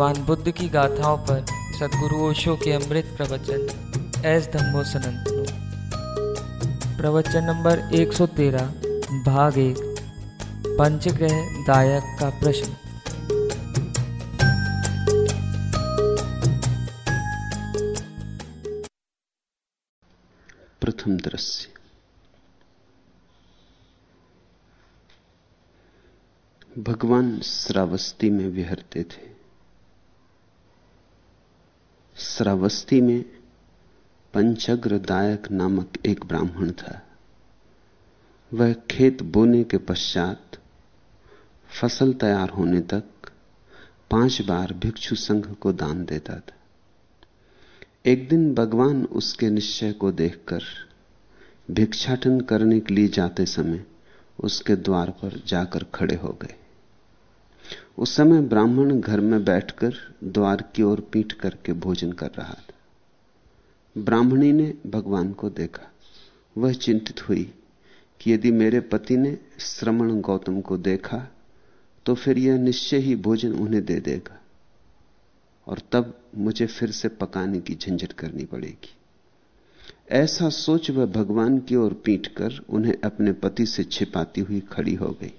भगवान बुद्ध की गाथाओं पर सदगुरु ओशो के अमृत प्रवचन, एस धम्मो सनंतनो प्रवचन नंबर 113 भाग एक, पंचग्रह दायक का प्रश्न। प्रथम दृश्य। भगवान श्रावस्ती में विहरते थे। श्रावस्ती में पंचग्र दायक नामक एक ब्राह्मण था। वह खेत बोने के पश्चात फ़सल तैयार होने तक पाँच बार भिक्षु संघ को दान देता था। एक दिन भगवान उसके निश्चय को देखकर भिक्षाटन करने के लिए जाते समय उसके द्वार पर जाकर खड़े हो गए। उस समय ब्राह्मण घर में बैठकर द्वार की ओर पीठ करके भोजन कर रहा था। ब्राह्मणी ने भगवान को देखा। वह चिंतित हुई कि यदि मेरे पति ने श्रमण गौतम को देखा तो फिर यह निश्चय ही भोजन उन्हें दे देगा और तब मुझे फिर से पकाने की झंझट करनी पड़ेगी। ऐसा सोच वह भगवान की ओर पीट कर उन्हें अपने पति से छिपाती हुई खड़ी हो गई।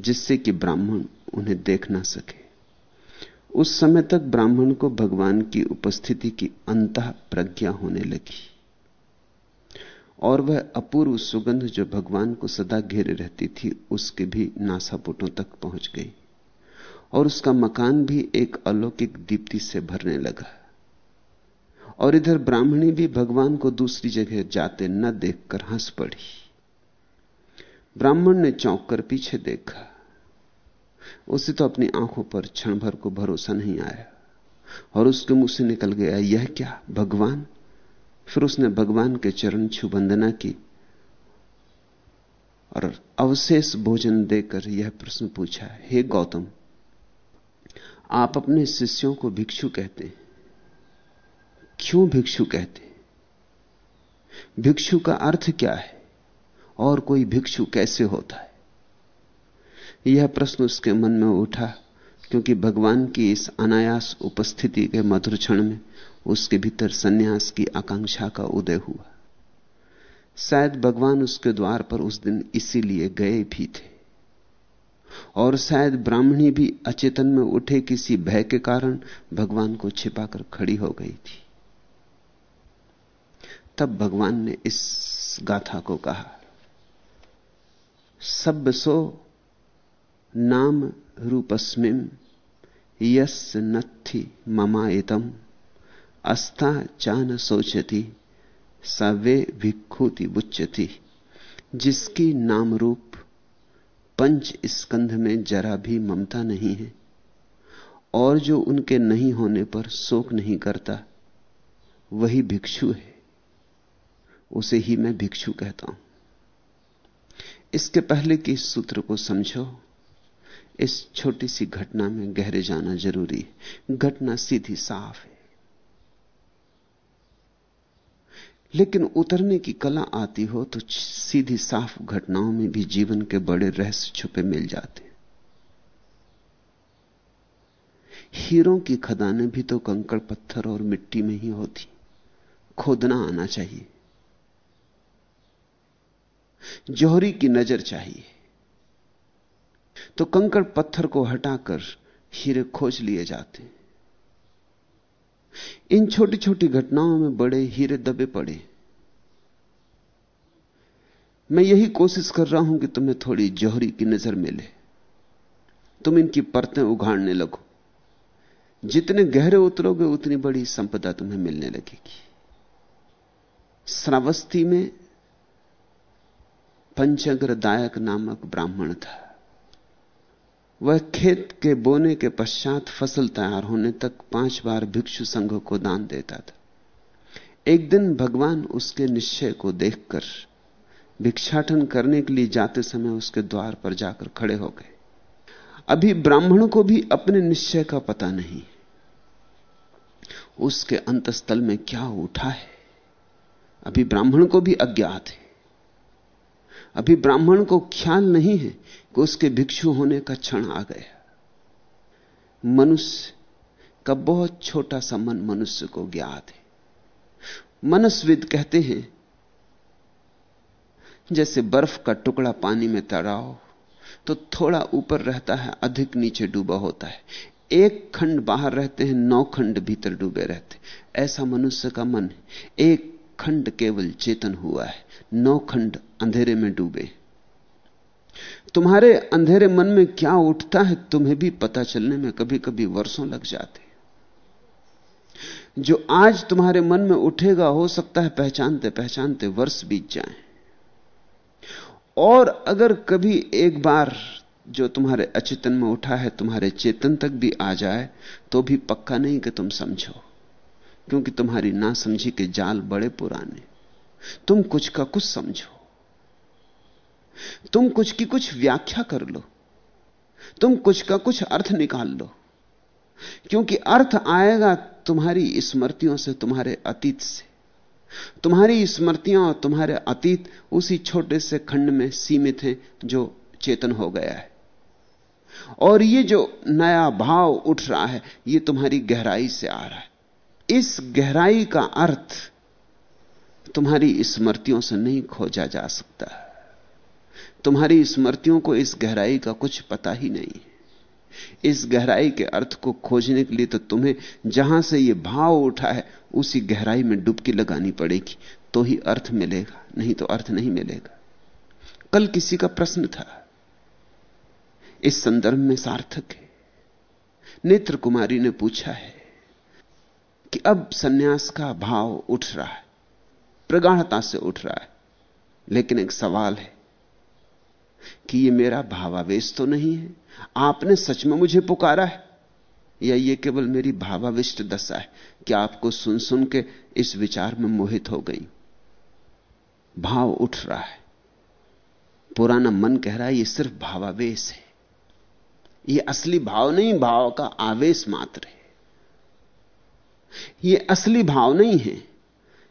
जिससे कि ब्राह्मण उन्हें देख ना सके। उस समय तक ब्राह्मण को भगवान की उपस्थिति की अंत प्रज्ञा होने लगी। और वह अपूर्व सुगंध जो भगवान को सदा घेरे रहती थी, उसके भी नासापुटों तक पहुँच गई। और उसका मकान भी एक अलौकिक दीप्ति से भरने लगा। और इधर ब्राह्मणी भी भगवान को दूसरी जगह जाते न देखकर हंस पड़ी। ब्राह्मण ने चौंक कर पीछे देखा। उसे तो अपनी आँखों पर क्षण भर को भरोसा नहीं आया। और उसके मुँह से निकल गया, यह क्या, भगवान? फिर उसने भगवान के चरण छू वंदना की और अवशेष भोजन देकर यह प्रश्न पूछा, हे गौतम, आप अपने शिष्यों को भिक्षु कहते हैं? क्यों भिक्षु कहते भिक्षु का अर्थ क्या है? और कोई भिक्षु कैसे होता है? यह प्रश्न उसके मन में उठा, क्योंकि भगवान की इस अनायास उपस्थिति के मधुर क्षण में उसके भीतर सन्यास की आकांक्षा का उदय हुआ। शायद भगवान उसके द्वार पर उस दिन इसीलिए गए भी थे। और शायद ब्राह्मणी भी अचेतन में उठे किसी भय के कारण भगवान को छिपाकर खड़ी हो गई थी। तब भगवान ने इस गाथा को कहा, सब सो नाम रूपस्मिम यस नत्थि ममायतम। अस्था चान सोचती, सवे भिक्षुति बुच्चती जिसकी नाम रूप पंच स्कंध में जरा भी ममता नहीं है, और जो उनके नहीं होने पर शोक नहीं करता, वही भिक्षु है। उसे ही मैं भिक्षु कहता हूँ। इसके पहले कि सूत्र को समझो। इस छोटी सी घटना में गहरे जाना ज़रूरी है। घटना सीधी साफ़ है। लेकिन उतरने की कला आती हो तो सीधी साफ़ घटनाओं में भी जीवन के बड़े रहस्य छुपे मिल जाते हीरों की खदानें भी तो कंकड़ पत्थर और मिट्टी में ही होती। खोदना आना चाहिए। जौहरी की नज़र चाहिए। तो कंकड़ पत्थर को हटाकर हीरे खोज लिए जाते इन छोटी छोटी घटनाओं में बड़े हीरे दबे पड़े। मैं यही कोशिश कर रहा हूँ कि तुम्हें थोड़ी जौहरी की नज़र मिले। तुम इनकी परतें उघाड़ने लगो। जितने गहरे उतरोगे, उतनी बड़ी संपदा तुम्हें मिलने लगेगी। श्रावस्ती में पंचग्र दायक नामक ब्राह्मण था। वह खेत के बोने के पश्चात फ़सल तैयार होने तक पाँच बार भिक्षु संघ को दान देता था। एक दिन भगवान उसके निश्चय को देखकर भिक्षाटन करने के लिए जाते समय उसके द्वार पर जाकर खड़े हो गए। अभी ब्राह्मण को भी अपने निश्चय का पता नहीं। उसके अंतस्थल में क्या उठा है? अभी ब्राह्मण को भी अज्ञात है। अभी ब्राह्मण को ख्याल नहीं है कि उसके भिक्षु होने का क्षण आ गया। मनुष्य का बहुत छोटा सा मन मनुष्य को ज्ञात है। मनस्विद कहते हैं, जैसे बर्फ़ का टुकड़ा पानी में तराओ तो थोड़ा ऊपर रहता है, अधिक नीचे डूबा होता है। एक खंड बाहर रहते हैं, नौ खंड भीतर डूबे रहते ऐसा मनुष्य का मन एक खंड केवल चेतन हुआ है, नौ खंड अंधेरे में डूबे। तुम्हारे अंधेरे मन में क्या उठता है तुम्हें भी पता चलने में कभी कभी वर्षों लग जाते। जो आज तुम्हारे मन में उठेगा, हो सकता है पहचानते पहचानते वर्ष बीत जाएँ। और अगर कभी एक बार जो तुम्हारे अचेतन में उठा है, तुम्हारे चेतन तक भी आ जाए तो भी पक्का नहीं कि तुम समझो, क्योंकि तुम्हारी ना समझी के जाल बड़े पुराने। तुम कुछ का कुछ समझो। तुम कुछ की कुछ व्याख्या कर लो। तुम कुछ का कुछ अर्थ निकाल लो। क्योंकि अर्थ आएगा तुम्हारी स्मृतियों से, तुम्हारे अतीत से। तुम्हारी स्मृतियाँ और तुम्हारे अतीत उसी छोटे से खंड में सीमित हैं जो चेतन हो गया है। और ये जो नया भाव उठ रहा है, ये तुम्हारी गहराई से आ रहा है। इस गहराई का अर्थ तुम्हारी स्मृतियों से नहीं खोजा जा सकता। तुम्हारी स्मृतियों को इस गहराई का कुछ पता ही नहीं। इस गहराई के अर्थ को खोजने के लिए तो तुम्हें जहाँ से यह भाव उठा है, उसी गहराई में डुबकी लगानी पड़ेगी। तो ही अर्थ मिलेगा, नहीं तो अर्थ नहीं मिलेगा। कल किसी का प्रश्न था। इस संदर्भ में सार्थक है। नेत्र कुमारी ने पूछा है कि अब सन्यास का भाव उठ रहा है, प्रगाढ़ता से उठ रहा है, लेकिन एक सवाल है। कि यह मेरा भावावेश तो नहीं है। आपने सच में मुझे पुकारा है? या यह केवल मेरी भावाविष्ट दशा है कि आपको सुन सुन के इस विचार में मोहित हो गई? भाव उठ रहा है। पुराना मन कह रहा है यह सिर्फ़ भावावेश है। यह असली भाव नहीं, भाव का आवेश मात्र है। यह असली भाव नहीं है।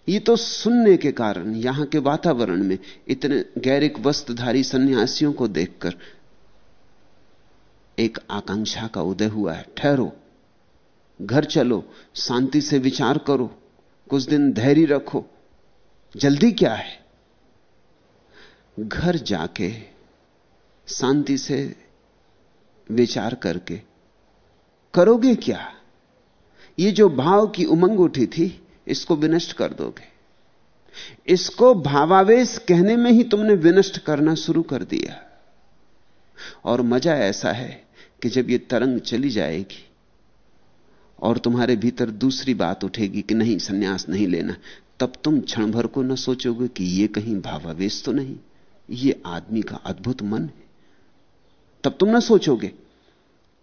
ये तो सुनने के कारण यहाँ के वातावरण में इतने गैरिक वस्त्रधारी सन्यासियों को देखकर एक आकांक्षा का उदय हुआ है। ठहरो, घर चलो, शांति से विचार करो, कुछ दिन धैर्य रखो। जल्दी क्या है? घर जाके शांति से विचार करके करोगे क्या? ये जो भाव की उमंग उठी थी इसको विनष्ट कर दोगे। इसको भावावेश कहने में ही तुमने विनष्ट करना शुरू कर दिया। और मज़ा ऐसा है कि जब ये तरंग चली जाएगी और तुम्हारे भीतर दूसरी बात उठेगी कि नहीं, सन्यास नहीं लेना, तब तुम क्षण भर को न सोचोगे कि ये कहीं भावावेश तो नहीं, ये आदमी का अद्भुत मन है। तब तुम न सोचोगे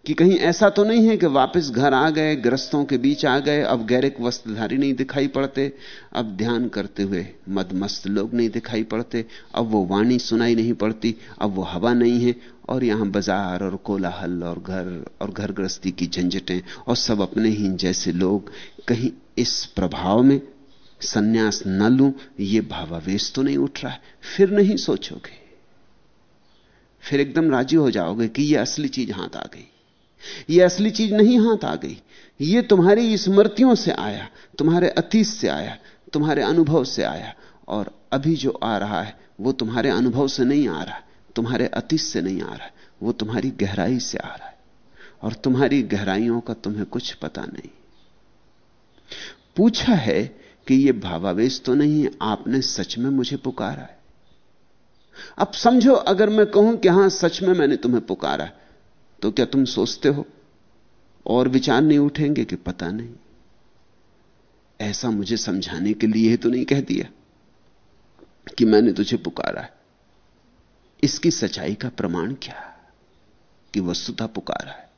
कि कहीं ऐसा तो नहीं है कि वापस घर आ गए, ग्रस्तों के बीच आ गए, अब गैरिक वस्त्रधारी नहीं दिखाई पड़ते, अब ध्यान करते हुए मदमस्त लोग नहीं दिखाई पड़ते, अब वो वाणी सुनाई नहीं पड़ती, अब वो हवा नहीं है, और यहाँ बाज़ार और कोलाहल और घर और घर गृहस्थी की झंझटें, और सब अपने ही जैसे लोग, कहीं इस प्रभाव में सन्यास न लूँ, ये भावावेश तो नहीं उठ रहा है। फिर नहीं सोचोगे। फिर एकदम राज़ी हो जाओगे कि यह असली चीज़ हाथ आ गई। ये असली चीज़ नहीं हाथ आ गई। ये तुम्हारी स्मृतियों से आया, तुम्हारे अतीत से आया, तुम्हारे अनुभव से आया, और अभी जो आ रहा है, वो तुम्हारे अनुभव से नहीं आ रहा, तुम्हारे अतीत से नहीं आ रहा, वो तुम्हारी गहराई से आ रहा है, और तुम्हारी गहराइयों का तुम्हें कुछ पता नहीं। पूछा है कि यह भावावेश तो नहीं है, आपने सच में मुझे पुकारा है। अब समझो, अगर मैं कहूँ कि हाँ, सच में मैंने तुम्हें पुकारा तो क्या तुम सोचते हो? और विचार नहीं उठेंगे कि पता नहीं। ऐसा मुझे समझाने के लिए तो नहीं कह दिया कि मैंने तुझे पुकारा है। इसकी सच्चाई का प्रमाण क्या कि वस्तुता पुकारा है?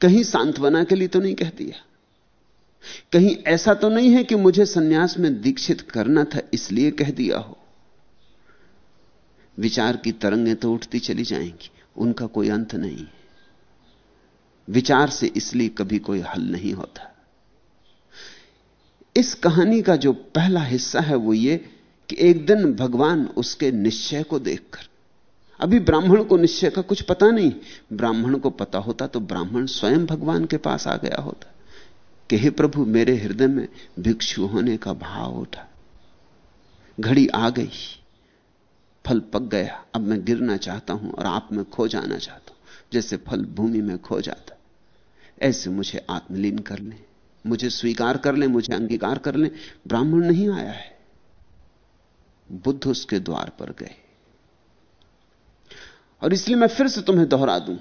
कहीं सांत्वना के लिए तो नहीं कह दिया। कहीं ऐसा तो नहीं है कि मुझे सन्यास में दीक्षित करना था इसलिए कह दिया हो। विचार की तरंगें तो उठती चली जाएँगी। उनका कोई अंत नहीं। विचार से इसलिए कभी कोई हल नहीं होता। इस कहानी का जो पहला हिस्सा है वो ये कि एक दिन भगवान उसके निश्चय को देखकर, अभी ब्राह्मण को निश्चय का कुछ पता नहीं, ब्राह्मण को पता होता तो ब्राह्मण स्वयं भगवान के पास आ गया होता। कि हे प्रभु, मेरे हृदय में भिक्षु होने का भाव उठा। घड़ी आ गई। फल पक गया। अब मैं गिरना चाहता हूँ और आप में खो जाना चाहता हूँ। जैसे फल भूमि में खो जाता ऐसे मुझे आत्मलीन कर ले। मुझे स्वीकार कर ले, मुझे अंगीकार कर ले। ब्राह्मण नहीं आया है। बुद्ध उसके द्वार पर गए। और इसलिए मैं फिर से तुम्हें दोहरा दूँ।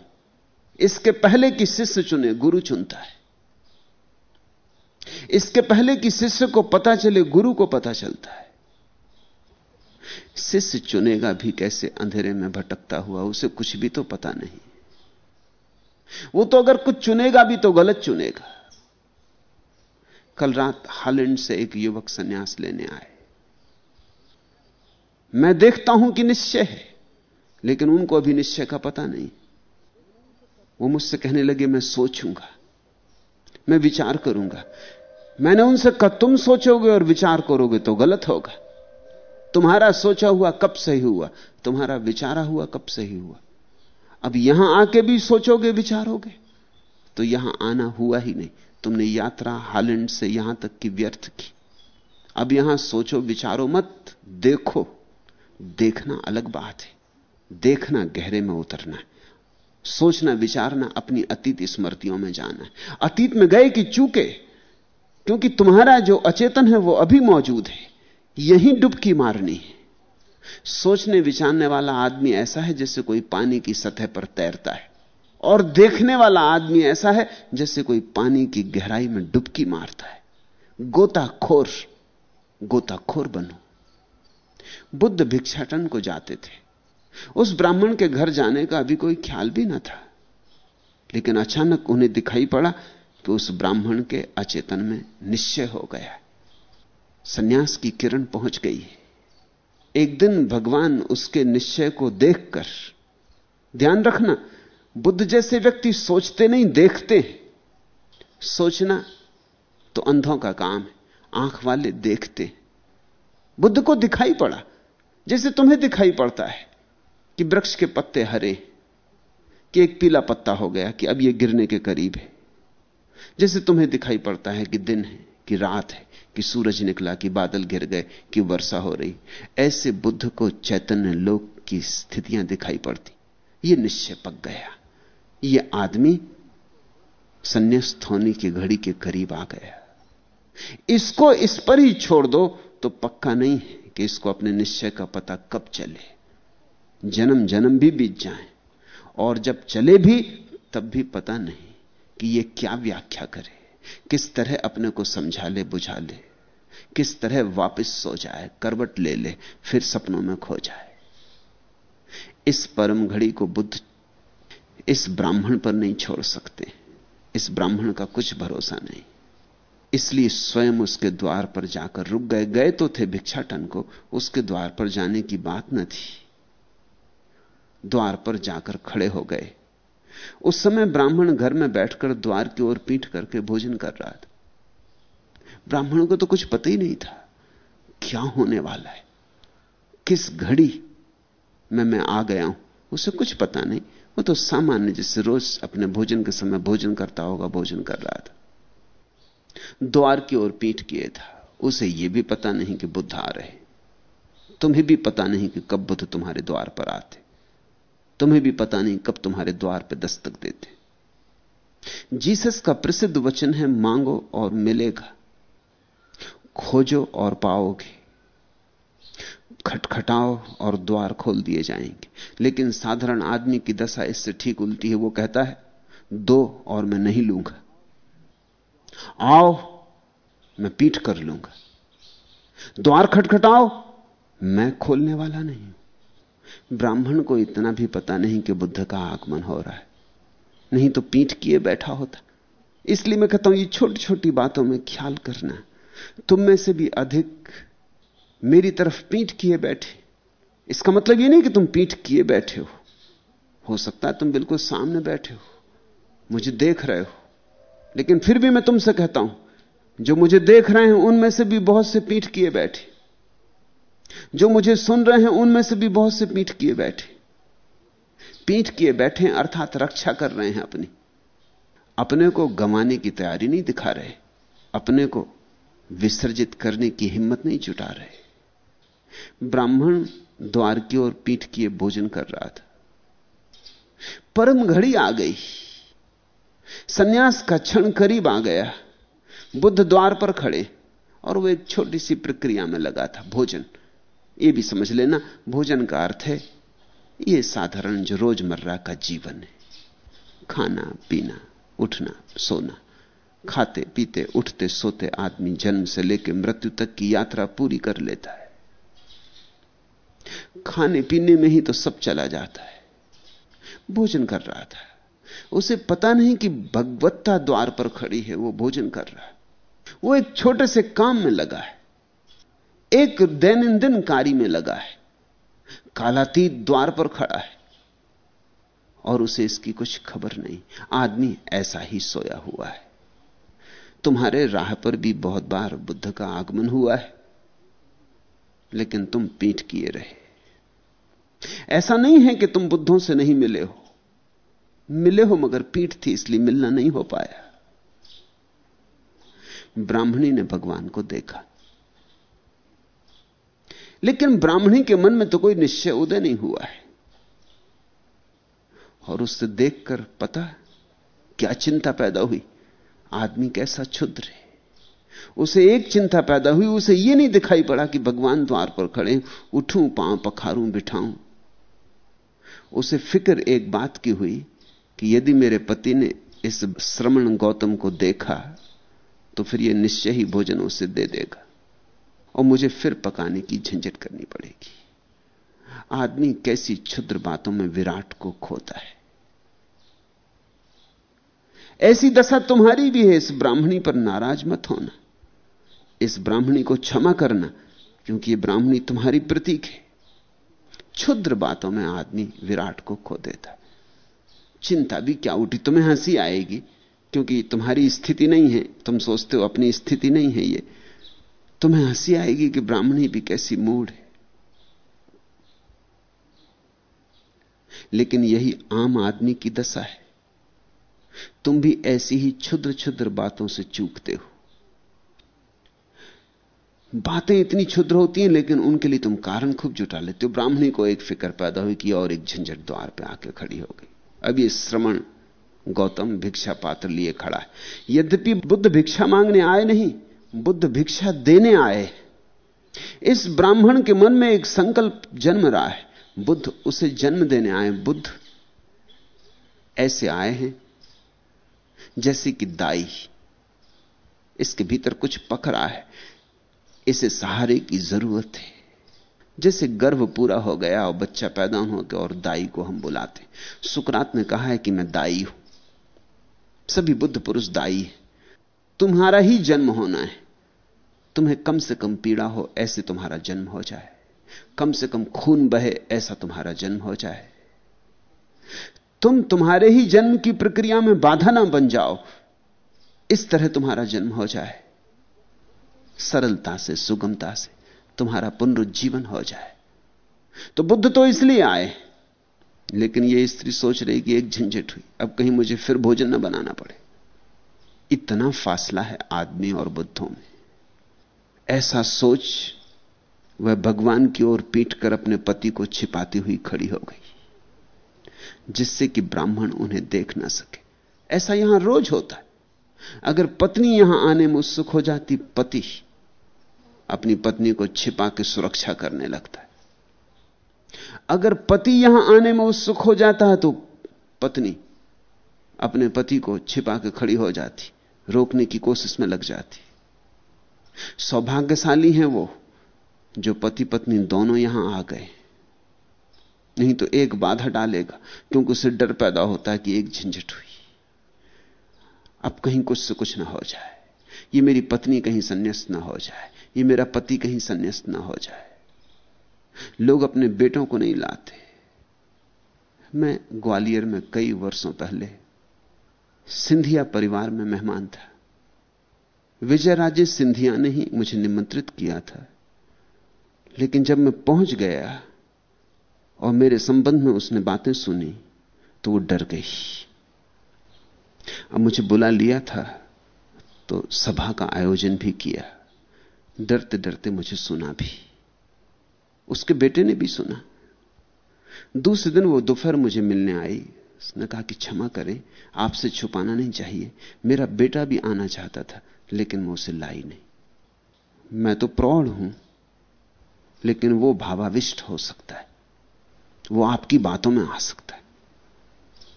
इसके पहले कि शिष्य चुने, गुरु चुनता है। इसके पहले कि शिष्य को पता चले, गुरु को पता चलता है। शिष्य चुनेगा भी कैसे अंधेरे में भटकता हुआ, उसे कुछ भी तो पता नहीं। वो तो अगर कुछ चुनेगा भी तो गलत चुनेगा। कल रात हालैंड से एक युवक सन्यास लेने आए। मैं देखता हूँ कि निश्चय है, लेकिन उनको अभी निश्चय का पता नहीं। वो मुझसे कहने लगे, मैं सोचूँगा, मैं विचार करूँगा। मैंने उनसे कहा, तुम सोचोगे और विचार करोगे तो गलत होगा। तुम्हारा सोचा हुआ कब सही हुआ? तुम्हारा विचारा हुआ कब सही हुआ? अब यहाँ आके भी सोचोगे, विचारोगे? तो यहाँ आना हुआ ही नहीं। तुमने यात्रा हालैंड से यहाँ तक की व्यर्थ की। अब यहाँ सोचो, विचारो मत, देखो। देखना अलग बात है। देखना गहरे में उतरना है। सोचना, विचारना, अपनी अतीत स्मृतियों में जाना है। अतीत में गए कि चूके? क्योंकि तुम्हारा जो अचेतन है, वो अभी मौजूद है। यही डुबकी मारनी है। सोचने विचारने वाला आदमी ऐसा है जैसे कोई पानी की सतह पर तैरता है। और देखने वाला आदमी ऐसा है जैसे कोई पानी की गहराई में डुबकी मारता है। गोताखोर गोताखोर बनो। बुद्ध भिक्षाटन को जाते थे। उस ब्राह्मण के घर जाने का अभी कोई ख्याल भी ना था। लेकिन अचानक उन्हें दिखाई पड़ा कि उस ब्राह्मण के अचेतन में निश्चय हो गया। सन्यास की किरण पहुँच गई। एक दिन भगवान उसके निश्चय को देखकर, ध्यान रखना, बुद्ध जैसे व्यक्ति सोचते नहीं, देखते सोचना तो अंधों का काम है, आँख वाले देखते बुद्ध को दिखाई पड़ा, जैसे तुम्हें दिखाई पड़ता है कि वृक्ष के पत्ते हरे कि एक पीला पत्ता हो गया कि अब यह गिरने के करीब है। जैसे तुम्हें दिखाई पड़ता है कि दिन है, कि रात है। कि सूरज निकला कि बादल गिर गए कि वर्षा हो रही। ऐसे बुद्ध को चैतन्य लोक की स्थितियाँ दिखाई पड़ती। ये निश्चय पक गया। ये आदमी संन्यास्त होने की घड़ी के करीब आ गया। इसको इस पर ही छोड़ दो तो पक्का नहीं है कि इसको अपने निश्चय का पता कब चले। जन्म जन्म भी बीत जाए और जब चले भी तब भी पता नहीं कि यह क्या व्याख्या करे। किस तरह अपने को समझा ले, बुझा ले। किस तरह वापस सो जाए, करवट ले ले, फिर सपनों में खो जाए। इस परम घड़ी को बुद्ध इस ब्राह्मण पर नहीं छोड़ सकते। इस ब्राह्मण का कुछ भरोसा नहीं। इसलिए स्वयं उसके द्वार पर जाकर रुक गए। गए तो थे भिक्षाटन को। उसके द्वार पर जाने की बात न थी। द्वार पर जाकर खड़े हो गए। उस समय ब्राह्मण घर में बैठकर द्वार की ओर पीठ करके भोजन कर रहा था। ब्राह्मण को तो कुछ पता ही नहीं था। क्या होने वाला है? किस घड़ी में मैं आ गया हूँ? उसे कुछ पता नहीं। वो तो सामान्य जिससे रोज अपने भोजन के समय भोजन करता होगा, भोजन कर रहा था। द्वार की ओर पीठ किए था। उसे यह भी पता नहीं कि बुद्ध आ रहे तुम्हें भी पता नहीं कि कब बुद्ध तुम्हारे द्वार पर आते। तुम्हें भी पता नहीं कब तुम्हारे द्वार पर दस्तक देते। जीसस का प्रसिद्ध वचन है, मांगो और मिलेगा। खोजो और पाओगे। खटखटाओ और द्वार खोल दिए जाएँगे। लेकिन साधारण आदमी की दशा इससे ठीक उल्टी है, वो कहता है, दो और मैं नहीं लूँगा। आओ, मैं पीठ कर लूँगा। द्वार खटखटाओ, मैं खोलने वाला नहीं ब्राह्मण को इतना भी पता नहीं कि बुद्ध का आगमन हो रहा है। नहीं तो पीठ किए बैठा होता। इसलिए मैं कहता हूँ, ये छोटी छोटी बातों में ख्याल करना। तुम में से भी अधिक मेरी तरफ़ पीठ किए बैठे। इसका मतलब यह नहीं कि तुम पीठ किए बैठे हो। हो सकता है तुम बिल्कुल सामने बैठे हो, मुझे देख रहे हो। लेकिन फिर भी मैं तुमसे कहता हूँ, जो मुझे देख रहे हैं उनमें से भी बहुत से पीठ किए बैठे। जो मुझे सुन रहे हैं उनमें से भी बहुत से पीठ किए बैठे। पीठ किए बैठे अर्थात रक्षा कर रहे हैं अपनी। अपने को गंवाने की तैयारी नहीं दिखा रहे, अपने को विसर्जित करने की हिम्मत नहीं जुटा रहे। ब्राह्मण द्वार की ओर पीठ किए भोजन कर रहा था। परम घड़ी आ गई। सन्यास का क्षण करीब आ गया। बुद्ध द्वार पर खड़े और वो एक छोटी सी प्रक्रिया में लगा था, भोजन। ये भी समझ लेना, भोजन का अर्थ है, ये साधारण जो रोज़मर्रा का जीवन है। खाना, पीना, उठना, सोना। खाते, पीते, उठते, सोते आदमी जन्म से लेकर मृत्यु तक की यात्रा पूरी कर लेता है। खाने पीने में ही तो सब चला जाता है। भोजन कर रहा था। उसे पता नहीं कि भगवत्ता द्वार पर खड़ी है, वो भोजन कर रहा है। वो एक छोटे से काम में लगा है। एक दैनंदिन कार्य में लगा है। कालातीत द्वार पर खड़ा है। और उसे इसकी कुछ खबर नहीं। आदमी ऐसा ही सोया हुआ है। तुम्हारे राह पर भी बहुत बार बुद्ध का आगमन हुआ है, लेकिन तुम पीठ किए रहे। ऐसा नहीं है कि तुम बुद्धों से नहीं मिले हो। मिले हो मगर पीठ थी, इसलिए मिलना नहीं हो पाया। ब्राह्मणी ने भगवान को देखा। लेकिन ब्राह्मणी के मन में तो कोई निश्चय उदय नहीं हुआ है। और उससे देखकर पता क्या चिंता पैदा हुई। आदमी कैसा क्षुद्र है। उसे एक चिंता पैदा हुई, उसे यह नहीं दिखाई पड़ा कि भगवान द्वार पर खड़े उठूं, पाँव पखारूं, बिठाऊं। उसे फ़िक्र एक बात की हुई कि यदि मेरे पति ने इस श्रमण गौतम को देखा तो फिर यह निश्चय ही भोजन उसे दे देगा और मुझे फिर पकाने की झंझट करनी पड़ेगी। आदमी कैसी क्षुद्र बातों में विराट को खोता है। ऐसी दशा तुम्हारी भी है, इस ब्राह्मणी पर नाराज़ मत होना। इस ब्राह्मणी को क्षमा करना, क्योंकि यह ब्राह्मणी तुम्हारी प्रतीक है। क्षुद्र बातों में आदमी विराट को खो देता चिंता भी क्या उठी, तुम्हें हँसी आएगी, क्योंकि तुम्हारी स्थिति नहीं है, तुम सोचते हो अपनी स्थिति नहीं है ये। तुम्हें हँसी आएगी कि ब्राह्मणी भी कैसी मूड है। लेकिन यही आम आदमी की दशा है। तुम भी ऐसी ही क्षुद्र क्षुद्र बातों से चूकते हो। बातें इतनी क्षुद्र होती हैं, लेकिन उनके लिए तुम कारण खूब जुटा लेते हो। ब्राह्मणी को एक फ़िक्र पैदा हुई कि और एक झंझट द्वार पे आके खड़ी हो गई। अब ये श्रवण गौतम भिक्षा पात्र लिए खड़ा है। यद्यपि बुद्ध भिक्षा मांगने आए नहीं, बुद्ध भिक्षा देने आए। इस ब्राह्मण के मन में एक संकल्प जन्म रहा है। बुद्ध उसे जन्म देने आए बुद्ध ऐसे आए हैं जैसे कि दाई। इसके भीतर कुछ पकड़ा है। इसे सहारे की ज़रूरत है। जैसे गर्भ पूरा हो गया और बच्चा पैदा हो गया और दाई को हम बुलाते। सुकरात ने कहा है कि मैं दाई हूँ। सभी बुद्ध पुरुष दाई है। तुम्हारा ही जन्म होना है। तुम्हें कम से कम पीड़ा हो, ऐसे तुम्हारा जन्म हो जाए। कम से कम खून बहे, ऐसा तुम्हारा जन्म हो जाए। तुम तुम्हारे ही जन्म की प्रक्रिया में बाधा ना बन जाओ। इस तरह तुम्हारा जन्म हो जाए। सरलता से, सुगमता से तुम्हारा पुनरुज्जीवन हो जाए। तो बुद्ध तो इसलिए आए। लेकिन यह स्त्री सोच रही कि एक झंझट हुई। अब कहीं मुझे फिर भोजन न बनाना पड़े। इतना फासला है आदमी और बुद्धों में। ऐसा सोच वह भगवान की ओर पीट कर अपने पति को छिपाती हुई खड़ी हो गई। जिससे कि ब्राह्मण उन्हें देख ना सके। ऐसा यहाँ रोज होता है। अगर पत्नी यहाँ आने में उत्सुक हो जाती, पति अपनी पत्नी को छिपा के सुरक्षा करने लगता है। अगर पति यहाँ आने में उत्सुक हो जाता है तो पत्नी अपने पति को छिपा के खड़ी हो जाती, रोकने की कोशिश में लग जाती। सौभाग्यशाली हैं वो, जो पति पत्नी दोनों यहाँ आ गए। नहीं तो एक बाधा डालेगा, क्योंकि उसे डर पैदा होता है कि एक झंझट हुई। अब कहीं कुछ से कुछ ना हो जाए। ये मेरी पत्नी कहीं संन्यास्त ना हो जाए। ये मेरा पति कहीं संन्यास्त ना हो जाए। लोग अपने बेटों को नहीं लाते। मैं ग्वालियर में कई वर्षों पहले सिंधिया परिवार में मेहमान था। विजय राजे सिंधिया ने ही मुझे निमंत्रित किया था। लेकिन जब मैं पहुँच गया और मेरे संबंध में उसने बातें सुनी तो वो डर गई। अब मुझे बुला लिया था तो सभा का आयोजन भी किया। डरते डरते मुझे सुना भी। उसके बेटे ने भी सुना। दूसरे दिन वो दोपहर मुझे मिलने आई। उसने कहा कि क्षमा करें, आपसे छुपाना नहीं चाहिए। मेरा बेटा भी आना चाहता था, लेकिन मैं उसे लाई नहीं। मैं तो प्रौढ़ हूँ, लेकिन वो भावाविष्ट हो सकता है। वो आपकी बातों में आ सकता है।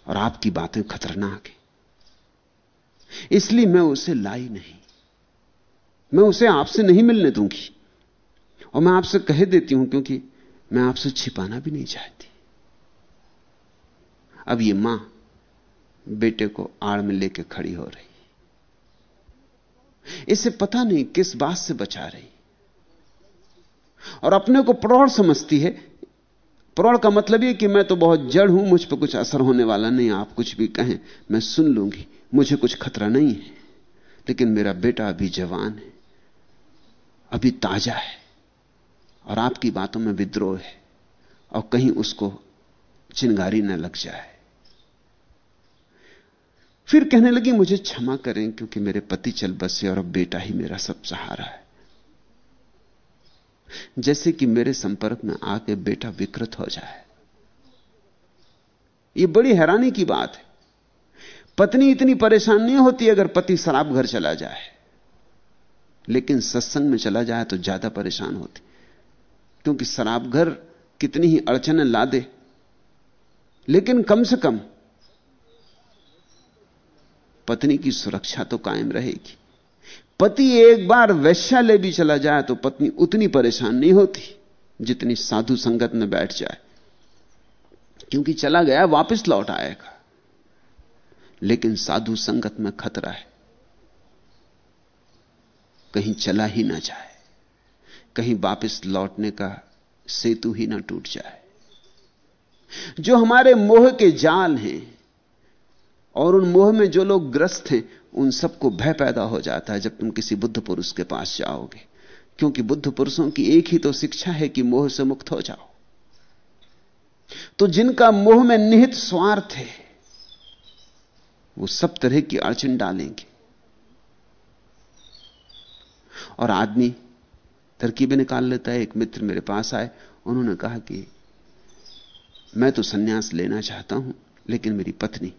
और आपकी बातें खतरनाक है। इसलिए मैं उसे लाई नहीं। मैं उसे आपसे नहीं मिलने दूँगी। और मैं आपसे कह देती हूँ क्योंकि मैं आपसे छिपाना भी नहीं चाहती। अब ये माँ बेटे को आड़ में लेके खड़ी हो रही इसे पता नहीं किस बात से बचा रही और अपने को प्रौढ़ समझती है प्रौढ़ का मतलब यह कि मैं तो बहुत जड़ हूँ, मुझ पर कुछ असर होने वाला नहीं, आप कुछ भी कहें, मैं सुन लूँगी। मुझे कुछ खतरा नहीं है, लेकिन मेरा बेटा अभी जवान है, अभी ताज़ा है, और आपकी बातों में विद्रोह है, और कहीं उसको चिंगारी न लग जाए। फिर कहने लगी, मुझे क्षमा करें, क्योंकि मेरे पति चल बसे, और अब बेटा ही मेरा सब सहारा है। जैसे कि मेरे संपर्क में आके बेटा विकृत हो जाए। यह बड़ी हैरानी की बात है। पत्नी इतनी परेशान नहीं होती अगर पति शराब घर चला जाए। लेकिन सत्संग में चला जाए तो ज़्यादा परेशान होती। क्योंकि शराब घर कितनी ही अड़चने ला दे लेकिन कम से कम पत्नी की सुरक्षा तो कायम रहेगी। पति एक बार वैश्या ले भी चला जाए तो पत्नी उतनी परेशान नहीं होती, जितनी साधु संगत में बैठ जाए। क्योंकि चला गया, वापस लौट आएगा। लेकिन साधु संगत में खतरा है। कहीं चला ही ना जाए। कहीं वापस लौटने का सेतु ही ना टूट जाए। जो हमारे मोह के जाल हैं, और उन मोह में जो लोग ग्रस्त हैं उन सबको भय पैदा हो जाता है जब तुम किसी बुद्ध पुरुष के पास जाओगे। क्योंकि बुद्ध पुरुषों की एक ही तो शिक्षा है कि मोह से मुक्त हो जाओ। तो जिनका मोह में निहित स्वार्थ है, वो सब तरह की अड़चन डालेंगे। और आदमी तरकीबें निकाल लेता है, एक मित्र मेरे पास आए, उन्होंने कहा कि मैं तो सन्यास लेना चाहता हूँ, लेकिन मेरी पत्नी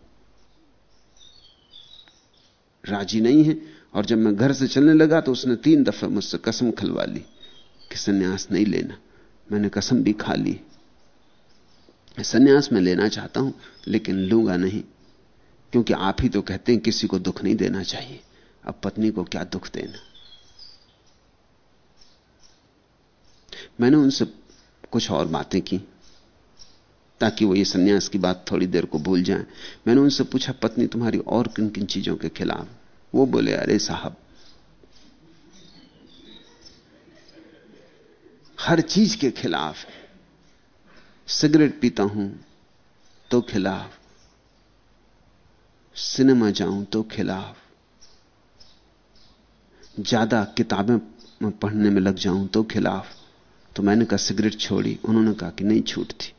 राज़ी नहीं है। और जब मैं घर से चलने लगा तो उसने तीन दफे मुझसे कसम खलवा ली कि सन्यास नहीं लेना। मैंने कसम भी खा ली। सन्यास में लेना चाहता हूँ, लेकिन लूँगा नहीं, क्योंकि आप ही तो कहते हैं किसी को दुख नहीं देना चाहिए। अब पत्नी को क्या दुख देना? मैंने उनसे कुछ और बातें की। ताकि वो ये सन्यास की बात थोड़ी देर को भूल जाएँ। मैंने उनसे पूछा, पत्नी, तुम्हारी और किन किन चीज़ों के खिलाफ? वो बोले, अरे साहब, हर चीज़ के खिलाफ। सिगरेट पीता हूँ तो खिलाफ। सिनेमा जाऊँ तो खिलाफ। ज़्यादा किताबें पढ़ने में लग जाऊँ तो खिलाफ। तो मैंने कहा, सिगरेट छोड़ी। उन्होंने कहा कि नहीं छूटती।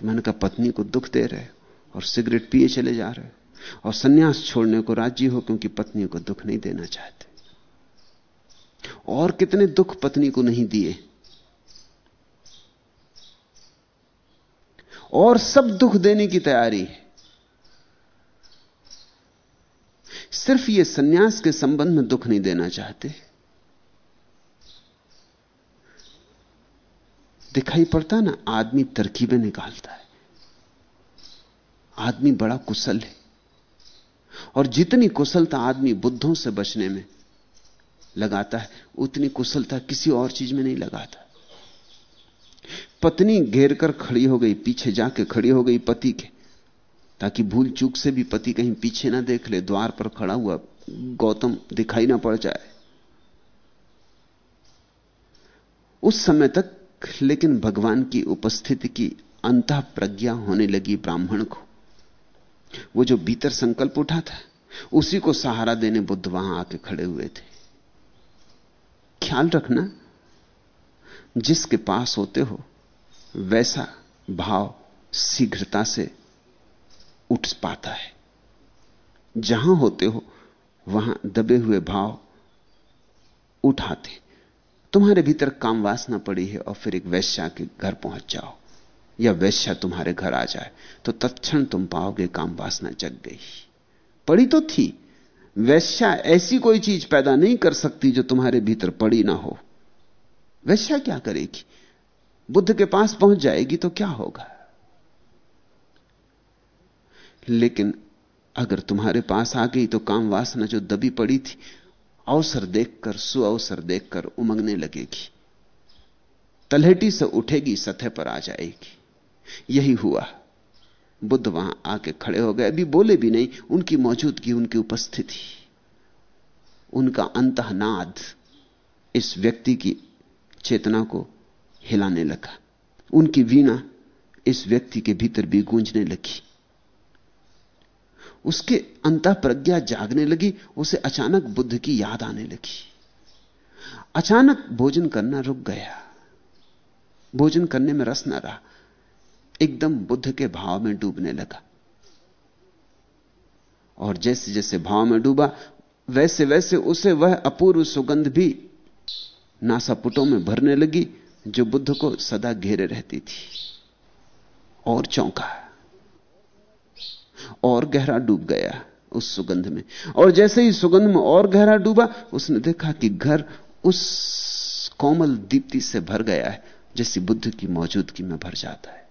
तो मैंने कहा, पत्नी को दुख दे रहे और सिगरेट पिए चले जा रहे और सन्यास छोड़ने को राज़ी हो क्योंकि पत्नी को दुख नहीं देना चाहते। और कितने दुख पत्नी को नहीं दिए। और सब दुख देने की तैयारी है। सिर्फ़ ये सन्यास के संबंध में दुख नहीं देना चाहते। दिखाई पड़ता ना, आदमी तरकीबें निकालता है। आदमी बड़ा कुशल है। और जितनी कुशलता आदमी बुद्धों से बचने में लगाता है, उतनी कुशलता किसी और चीज़ में नहीं लगाता। पत्नी घेर कर खड़ी हो गई, पीछे जाके खड़ी हो गई पति के, ताकि भूल चूक से भी पति कहीं पीछे ना देख ले, द्वार पर खड़ा हुआ गौतम दिखाई ना पड़ जाए। उस समय तक लेकिन भगवान की उपस्थिति की अंत प्रज्ञा होने लगी ब्राह्मण को। वो जो भीतर संकल्प उठा था, उसी को सहारा देने बुद्ध वहाँ आके खड़े हुए थे। ख्याल रखना, जिसके पास होते हो, वैसा भाव शीघ्रता से उठ पाता है। जहाँ होते हो, वहाँ दबे हुए भाव उठाते। तुम्हारे भीतर काम वासना पड़ी है और फिर एक वैश्या के घर पहुँच जाओ। या वैश्या तुम्हारे घर आ जाए तो तत्क्षण तुम पाओगे काम वासना जग गई। पड़ी तो थी। वैश्या ऐसी कोई चीज़ पैदा नहीं कर सकती जो तुम्हारे भीतर पड़ी ना हो। वैश्या क्या करेगी? बुद्ध के पास पहुँच जाएगी तो क्या होगा? लेकिन अगर तुम्हारे पास आ गई तो काम वासना जो दबी पड़ी थी अवसर देखकर, सुअवसर देखकर उमंगने लगेगी। तलहटी से उठेगी, सतह पर आ जाएगी। यही हुआ। बुद्ध वहाँ आके खड़े हो गए। अभी बोले भी नहीं, उनकी मौजूदगी, उनकी उपस्थिति। उनका अंतनाद इस व्यक्ति की चेतना को हिलाने लगा। उनकी वीणा इस व्यक्ति के भीतर भी गूंजने लगी। उसके अंत प्रज्ञा जागने लगी, उसे अचानक बुद्ध की याद आने लगी। अचानक भोजन करना रुक गया। भोजन करने में रस न रहा। एकदम बुद्ध के भाव में डूबने लगा। और जैसे जैसे भाव में डूबा वैसे वैसे उसे वह अपूर्व सुगंध भी नासापुटों में भरने लगी, जो बुद्ध को सदा घेरे रहती थी। और चौंका। और गहरा डूब गया उस सुगंध में। और जैसे ही सुगंध में और गहरा डूबा, उसने देखा कि घर उस कोमल दीप्ति से भर गया है, जैसी बुद्ध की मौजूदगी में भर जाता है।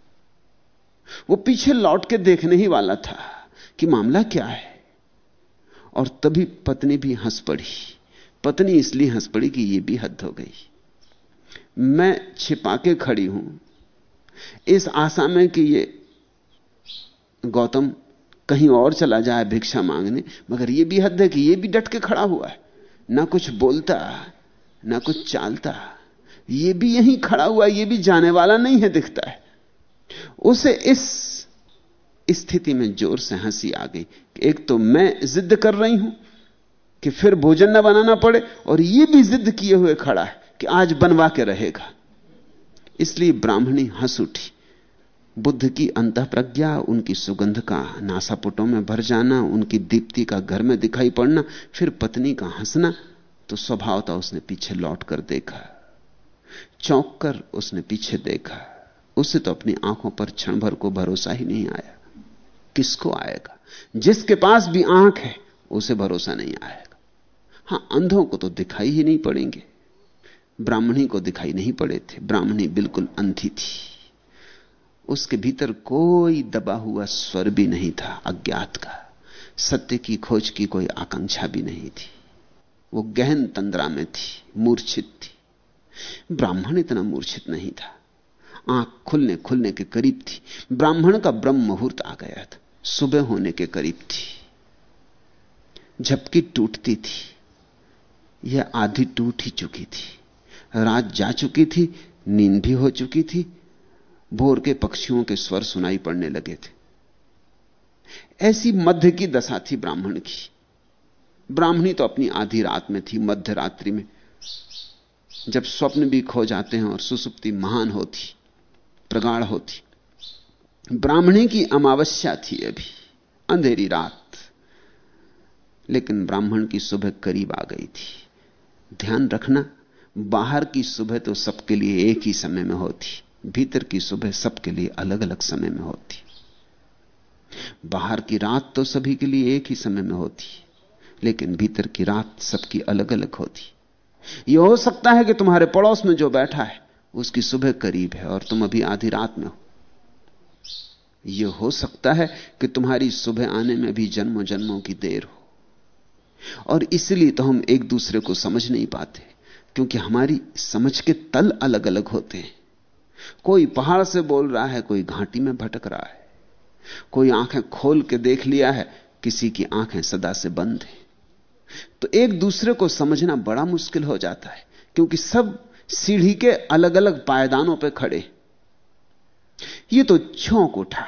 वो पीछे लौट के देखने ही वाला था कि मामला क्या है। और तभी पत्नी भी हंस पड़ी। पत्नी इसलिए हंस पड़ी कि यह भी हद हो गई। मैं छिपा के खड़ी हूँ। इस आशा में कि ये गौतम कहीं और चला जाए भिक्षा मांगने, मगर यह भी हद है कि यह भी डट के खड़ा हुआ है। ना कुछ बोलता, ना कुछ चालता। यह भी यहीं खड़ा हुआ यह भी जाने वाला नहीं है, दिखता है। उसे इस स्थिति में ज़ोर से हँसी आ गई एक तो मैं जिद कर रही हूँ कि फिर भोजन ना बनाना पड़े, और यह भी जिद किए हुए खड़ा है कि आज बनवा के रहेगा। इसलिए ब्राह्मणी हंस उठी। बुद्ध की अंत प्रज्ञा उनकी सुगंध का नासापुटों में भर जाना, उनकी दीप्ति का घर में दिखाई पड़ना, फिर पत्नी का हंसना तो स्वभाव था उसने पीछे लौट कर देखा। चौंक कर उसने पीछे देखा। उसे तो अपनी आँखों पर क्षण भर को भरोसा ही नहीं आया। किसको आएगा? जिसके पास भी आँख है, उसे भरोसा नहीं आएगा। हाँ, अंधों को तो दिखाई ही नहीं पड़ेंगे। ब्राह्मणी को दिखाई नहीं पड़े थे। ब्राह्मणी बिल्कुल अंधी थी। उसके भीतर कोई दबा हुआ स्वर भी नहीं था, अज्ञात का। सत्य की खोज की कोई आकांक्षा भी नहीं थी। वो गहन तंद्रा में थी, मूर्छित थी। ब्राह्मण इतना मूर्छित नहीं था। आँख खुलने खुलने के करीब थी। ब्राह्मण का ब्रह्म मुहूर्त आ गया था। सुबह होने के करीब थी। झपकी टूटती थी। यह आधी टूट ही चुकी थी। रात जा चुकी थी, नींद भी हो चुकी थी भोर के पक्षियों के स्वर सुनाई पड़ने लगे थे। ऐसी मध्य की दशा थी ब्राह्मण की। ब्राह्मणी तो अपनी आधी रात में थी मध्य रात्रि में। जब स्वप्न भी खो जाते हैं और सुसुप्ति महान होती, प्रगाढ़ होती। ब्राह्मणी की अमावस्या थी अभी, अंधेरी रात। लेकिन ब्राह्मण की सुबह करीब आ गई थी। ध्यान रखना, बाहर की सुबह तो सबके लिए एक ही समय में होती। भीतर की सुबह सबके लिए अलग अलग समय में होती। बाहर की रात तो सभी के लिए एक ही समय में होती, लेकिन भीतर की रात सबकी अलग अलग होती। यह हो सकता है कि तुम्हारे पड़ोस में जो बैठा है, उसकी सुबह करीब है और तुम अभी आधी रात में हो। यह हो सकता है कि तुम्हारी सुबह आने में भी जन्मों जन्मों की देर हो। और इसलिए तो हम एक दूसरे को समझ नहीं पाते, क्योंकि हमारी समझ के तल अलग अलग होते हैं। कोई पहाड़ से बोल रहा है, कोई घाटी में भटक रहा है, कोई आँखें खोल के देख लिया है, किसी की आँखें सदा से बंद हैं। तो एक दूसरे को समझना बड़ा मुश्किल हो जाता है, क्योंकि सब सीढ़ी के अलग अलग पायदानों पर खड़े ये तो छौंक उठा,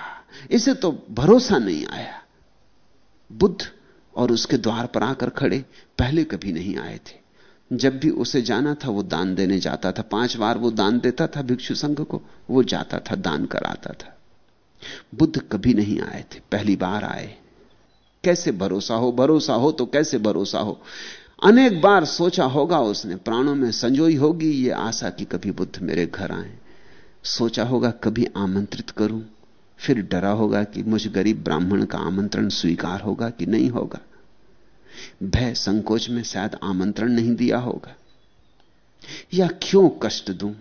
इसे तो भरोसा नहीं आया। बुद्ध और उसके द्वार पर आकर खड़े, पहले कभी नहीं आए थे। जब भी उसे जाना था, वो दान देने जाता था। पाँच बार वो दान देता था भिक्षु संघ को, वो जाता था, दान कराता था। बुद्ध कभी नहीं आए थे, पहली बार आए। कैसे भरोसा हो? भरोसा हो तो कैसे भरोसा हो? अनेक बार सोचा होगा उसने, प्राणों में संजोई होगी ये आशा कि कभी बुद्ध मेरे घर आए। सोचा होगा कभी आमंत्रित करूँ, फिर डरा होगा कि मुझ गरीब ब्राह्मण का आमंत्रण स्वीकार होगा कि नहीं होगा। भय संकोच में शायद आमंत्रण नहीं दिया होगा। या क्यों कष्ट दूँ?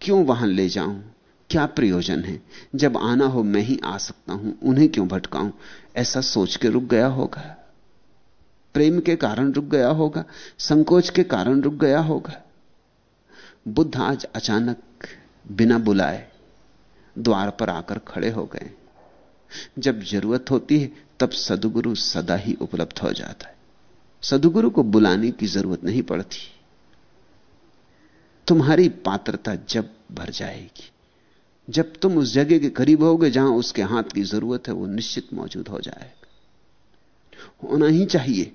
क्यों वहाँ ले जाऊँ? क्या प्रयोजन है? जब आना हो मैं ही आ सकता हूँ, उन्हें क्यों भटकाऊं? ऐसा सोच के रुक गया होगा। प्रेम के कारण रुक गया होगा, संकोच के कारण रुक गया होगा। बुद्ध आज अचानक बिना बुलाए द्वार पर आकर खड़े हो गए। जब ज़रूरत होती है, तब सदगुरु सदा ही उपलब्ध हो जाता है। सदगुरु को बुलाने की ज़रूरत नहीं पड़ती। तुम्हारी पात्रता जब भर जाएगी, जब तुम उस जगह के करीब होगे जहाँ उसके हाथ की ज़रूरत है, वो निश्चित मौजूद हो जाएगा। होना ही चाहिए